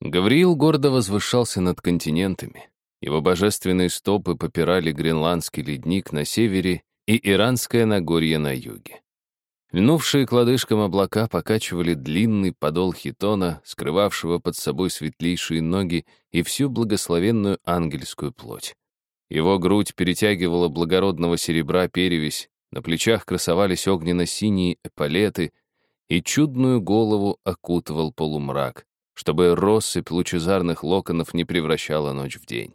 Гавриил гордо возвышался над континентами. Его божественные стопы попирали гренландский ледник на севере и иранское Нагорье на юге. Льнувшие к лодыжкам облака покачивали длинный подол хитона, скрывавшего под собой светлейшие ноги и всю благословенную ангельскую плоть. Его грудь перетягивала благородного серебра перевесь, на плечах красовались огненно-синие эполеты, и чудную голову окутывал полумрак, чтобы россыпь лучезарных локонов не превращала ночь в день.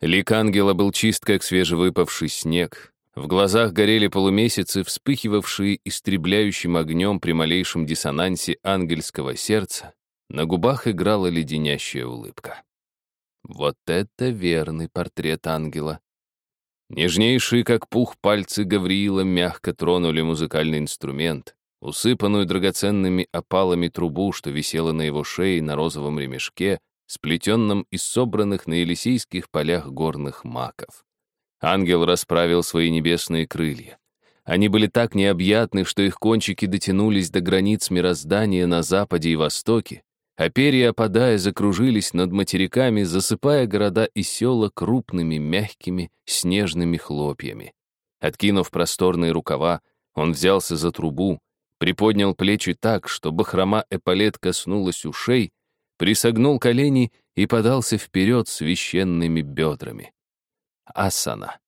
Лик ангела был чист, как свежевыпавший снег. В глазах горели полумесяцы, вспыхивавшие истребляющим огнем при малейшем диссонансе ангельского сердца. На губах играла леденящая улыбка. Вот это верный портрет ангела. Нежнейшие, как пух, пальцы Гавриила мягко тронули музыкальный инструмент усыпанную драгоценными опалами трубу, что висела на его шее на розовом ремешке, сплетенном из собранных на Елисейских полях горных маков. Ангел расправил свои небесные крылья. Они были так необъятны, что их кончики дотянулись до границ мироздания на западе и востоке, а перья, опадая, закружились над материками, засыпая города и села крупными, мягкими, снежными хлопьями. Откинув просторные рукава, он взялся за трубу, приподнял плечи так, что бахрома эполет коснулась ушей, присогнул колени и подался вперед священными бедрами. Асана.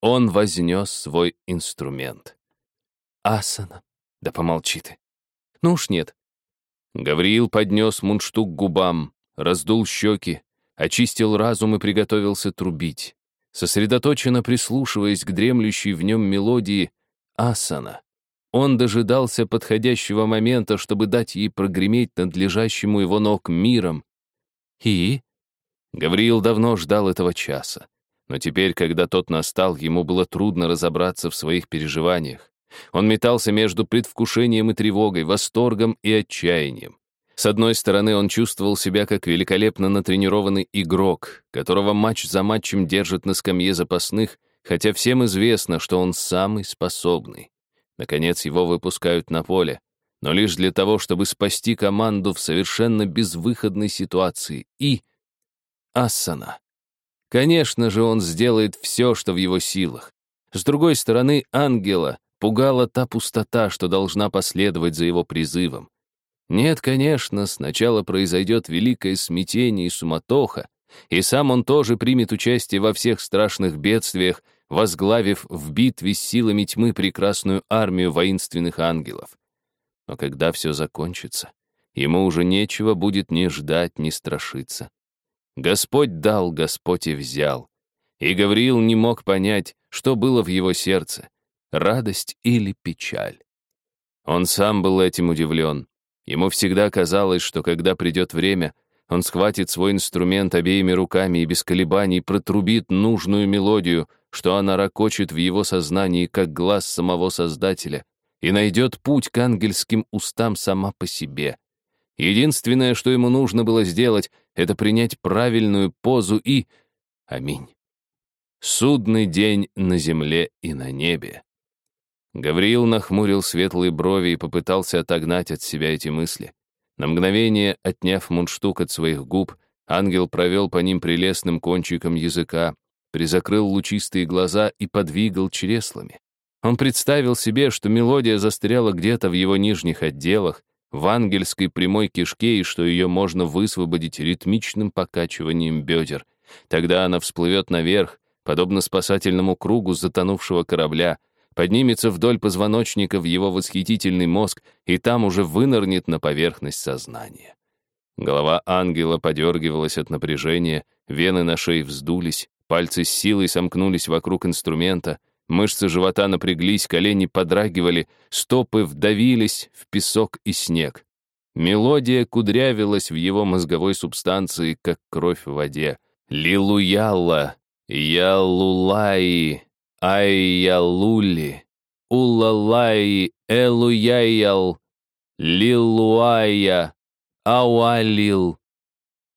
Он вознес свой инструмент. Асана. Да помолчи ты. Ну уж нет. Гавриил поднес мундштук к губам, раздул щеки, очистил разум и приготовился трубить. Сосредоточенно прислушиваясь к дремлющей в нем мелодии Асана, он дожидался подходящего момента, чтобы дать ей прогреметь над лежащему его ног миром. И? Гавриил давно ждал этого часа. Но теперь, когда тот настал, ему было трудно разобраться в своих переживаниях. Он метался между предвкушением и тревогой, восторгом и отчаянием. С одной стороны, он чувствовал себя как великолепно натренированный игрок, которого матч за матчем держит на скамье запасных, хотя всем известно, что он самый способный. Наконец его выпускают на поле, но лишь для того, чтобы спасти команду в совершенно безвыходной ситуации. И Ассана. Конечно же, он сделает все, что в его силах. С другой стороны, ангела пугала та пустота, что должна последовать за его призывом. Нет, конечно, сначала произойдет великое смятение и суматоха, и сам он тоже примет участие во всех страшных бедствиях, возглавив в битве с силами тьмы прекрасную армию воинственных ангелов. Но когда все закончится, ему уже нечего будет ни ждать, ни страшиться. Господь дал, Господь и взял. И Гавриил не мог понять, что было в его сердце — радость или печаль. Он сам был этим удивлен. Ему всегда казалось, что когда придет время, он схватит свой инструмент обеими руками и без колебаний протрубит нужную мелодию, что она ракочет в его сознании, как глаз самого Создателя, и найдет путь к ангельским устам сама по себе. Единственное, что ему нужно было сделать, это принять правильную позу и... Аминь. Судный день на земле и на небе. Гавриил нахмурил светлые брови и попытался отогнать от себя эти мысли. На мгновение, отняв мундштук от своих губ, ангел провел по ним прелестным кончиком языка, призакрыл лучистые глаза и подвигал чреслами. Он представил себе, что мелодия застряла где-то в его нижних отделах, в ангельской прямой кишке, и что ее можно высвободить ритмичным покачиванием бедер. Тогда она всплывет наверх, подобно спасательному кругу затонувшего корабля, поднимется вдоль позвоночника в его восхитительный мозг и там уже вынырнет на поверхность сознания. Голова ангела подергивалась от напряжения, вены на шее вздулись, Пальцы с силой сомкнулись вокруг инструмента, мышцы живота напряглись, колени подрагивали, стопы вдавились в песок и снег. Мелодия кудрявилась в его мозговой субстанции, как кровь в воде. Лилуялла, ялулаи, айялули, улалаи, элуяял, лилуая, ауалил.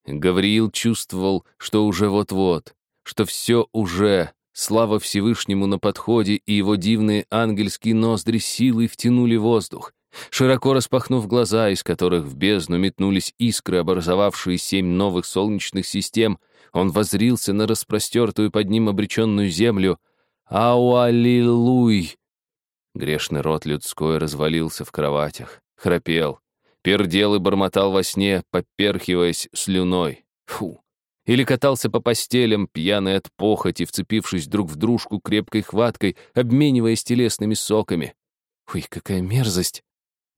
Гавриил чувствовал, что уже вот-вот, что все уже, слава Всевышнему на подходе, и его дивные ангельские ноздри силой втянули воздух. Широко распахнув глаза, из которых в бездну метнулись искры, образовавшие семь новых солнечных систем, он возрился на распростертую под ним обреченную землю. «Ау-аллилуй!» Грешный рот людской развалился в кроватях, храпел, пердел и бормотал во сне, поперхиваясь слюной. Или катался по постелям, пьяный от похоти, вцепившись друг в дружку крепкой хваткой, обмениваясь телесными соками. Ой, какая мерзость!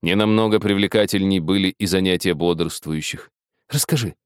Ненамного привлекательней были и занятия бодрствующих. Расскажи.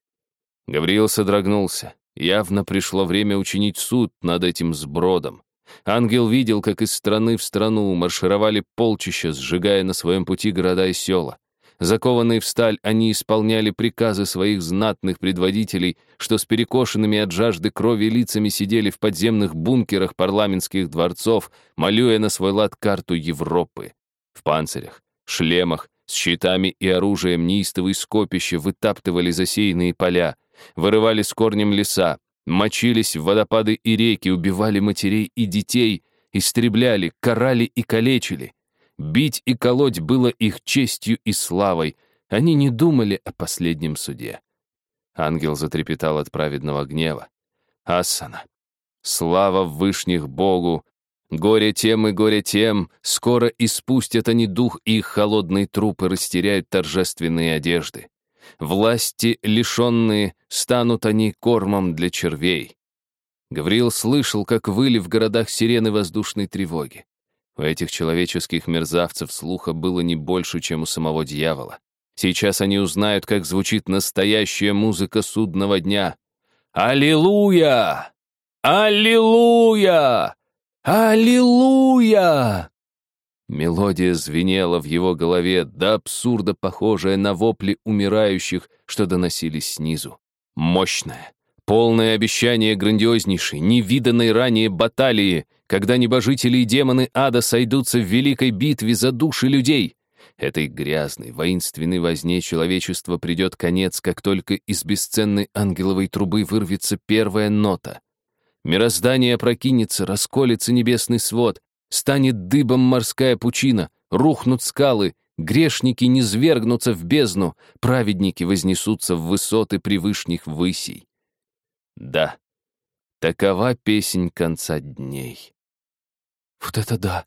Гавриил содрогнулся. Явно пришло время учинить суд над этим сбродом. Ангел видел, как из страны в страну маршировали полчища, сжигая на своем пути города и села. Закованные в сталь, они исполняли приказы своих знатных предводителей, что с перекошенными от жажды крови лицами сидели в подземных бункерах парламентских дворцов, малюя на свой лад карту Европы. В панцирях, шлемах, с щитами и оружием неистовые скопища вытаптывали засеянные поля, вырывали с корнем леса, мочились в водопады и реки, убивали матерей и детей, истребляли, карали и калечили. Бить и колоть было их честью и славой. Они не думали о последнем суде. Ангел затрепетал от праведного гнева. Асана. Слава вышних Богу! Горе тем и горе тем, скоро испустят они дух, и их холодные трупы растеряют торжественные одежды. Власти лишенные, станут они кормом для червей. Гавриил слышал, как выли в городах сирены воздушной тревоги. У этих человеческих мерзавцев слуха было не больше, чем у самого дьявола. Сейчас они узнают, как звучит настоящая музыка судного дня. «Аллилуйя! Аллилуйя! Аллилуйя!» Мелодия звенела в его голове, до абсурда похожая на вопли умирающих, что доносились снизу. Мощная, полное обещание грандиознейшей, невиданной ранее баталии, когда небожители и демоны ада сойдутся в великой битве за души людей. Этой грязной, воинственной возне человечества придет конец, как только из бесценной ангеловой трубы вырвется первая нота. Мироздание опрокинется, расколется небесный свод, станет дыбом морская пучина, рухнут скалы, грешники низвергнутся в бездну, праведники вознесутся в высоты превышних высей. Да, такова песнь конца дней. Вот это да!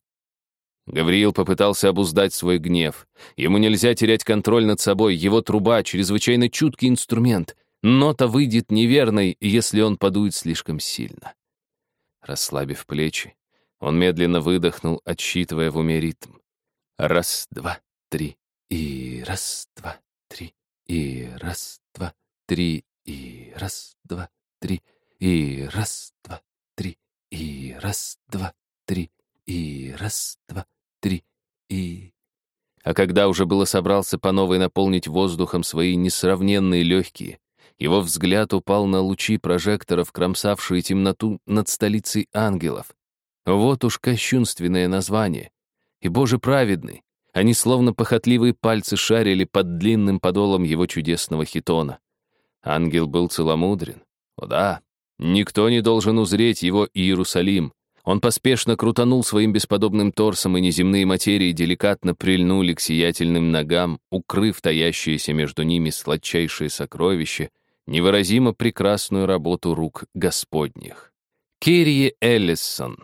Гавриил попытался обуздать свой гнев. Ему нельзя терять контроль над собой, его труба — чрезвычайно чуткий инструмент. Нота выйдет неверной, если он подует слишком сильно. Расслабив плечи, он медленно выдохнул, отсчитывая в уме ритм. Раз, два, три, и раз, два, три, и раз, два, три, и раз, два, три, и раз, два, три, и раз, два, три, и раз, два, три, и... А когда уже было собрался по новой наполнить воздухом свои несравненные легкие, его взгляд упал на лучи прожекторов, кромсавшие темноту над столицей ангелов. Вот уж кощунственное название. И, Боже праведный, они словно похотливые пальцы шарили под длинным подолом его чудесного хитона. Ангел был целомудрен. О да, никто не должен узреть его Иерусалим. Он поспешно крутанул своим бесподобным торсом, и неземные материи деликатно прильнули к сиятельным ногам, укрыв таящиеся между ними сладчайшие сокровища, невыразимо прекрасную работу рук Господних. Кирии Эллисон,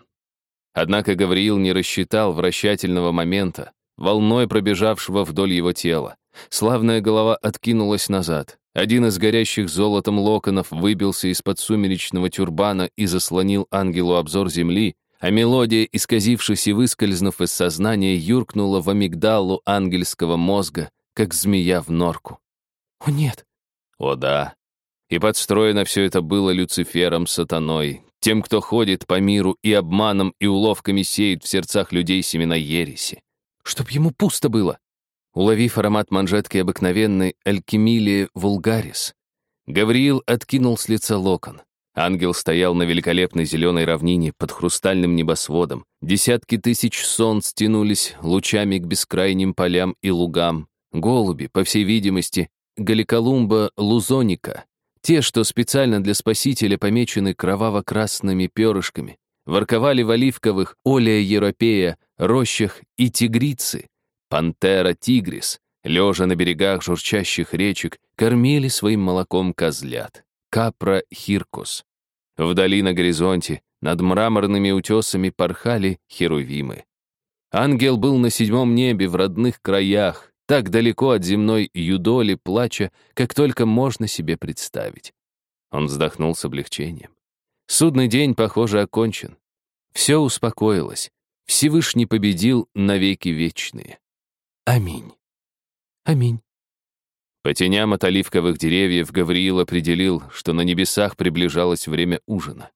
Однако Гавриил не рассчитал вращательного момента, волной пробежавшего вдоль его тела. Славная голова откинулась назад. Один из горящих золотом локонов выбился из-под сумеречного тюрбана и заслонил ангелу обзор земли, а мелодия, исказившись и выскользнув из сознания, юркнула в амигдалу ангельского мозга, как змея в норку. «О, нет!» «О, да!» И подстроено все это было Люцифером сатаной, тем, кто ходит по миру и обманом и уловками сеет в сердцах людей семена ереси. Чтоб ему пусто было. Уловив аромат манжетки обыкновенной алькемилии вулгарис, Гавриил откинул с лица локон. Ангел стоял на великолепной зеленой равнине под хрустальным небосводом. Десятки тысяч солнц тянулись лучами к бескрайним полям и лугам. Голуби, по всей видимости, галиколумба лузоника, те, что специально для спасителя помечены кроваво-красными перышками, ворковали в оливковых, олея европея, рощах и тигрицы, пантера тигрис, лежа на берегах журчащих речек, кормили своим молоком козлят, капра хиркус. Вдали на горизонте, над мраморными утесами порхали херувимы. Ангел был на седьмом небе в родных краях, так далеко от земной юдоли плача, как только можно себе представить. Он вздохнул с облегчением. Судный день, похоже, окончен. Все успокоилось. Всевышний победил навеки вечные. Аминь. Аминь. По теням от оливковых деревьев Гавриил определил, что на небесах приближалось время ужина.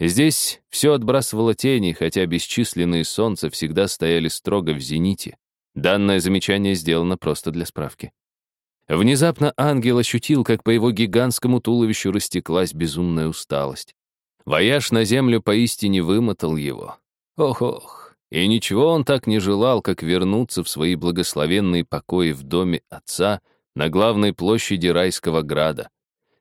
Здесь все отбрасывало тени, хотя бесчисленные солнца всегда стояли строго в зените. Данное замечание сделано просто для справки. Внезапно ангел ощутил, как по его гигантскому туловищу растеклась безумная усталость. Вояж на землю поистине вымотал его. Ох-ох. И ничего он так не желал, как вернуться в свои благословенные покои в доме отца на главной площади райского града.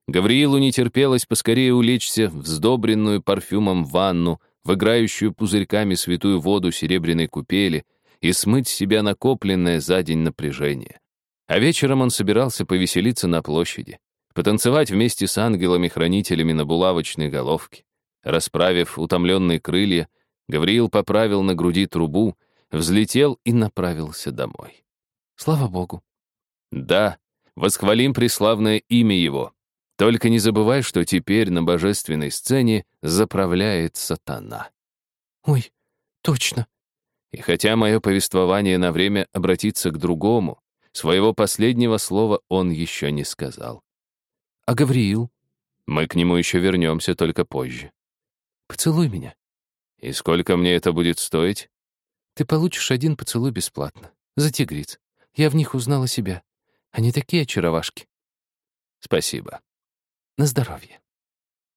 Гавриилу не терпелось поскорее улечься в сдобренную парфюмом ванну, в играющую пузырьками святую воду серебряной купели и смыть с себя накопленное за день напряжение. А вечером он собирался повеселиться на площади, потанцевать вместе с ангелами-хранителями на булавочной головке. Расправив утомленные крылья, Гавриил поправил на груди трубу, взлетел и направился домой. Слава Богу. Да, восхвалим преславное имя его, только не забывай, что теперь на божественной сцене заправляет сатана. Ой, точно. И хотя мое повествование на время обратится к другому, своего последнего слова он еще не сказал. А Гавриил? Мы к нему еще вернемся только позже. Поцелуй меня. И сколько мне это будет стоить? Ты получишь один поцелуй бесплатно. За тигриц. Я в них узнала себя. Они такие очаровашки. Спасибо. На здоровье.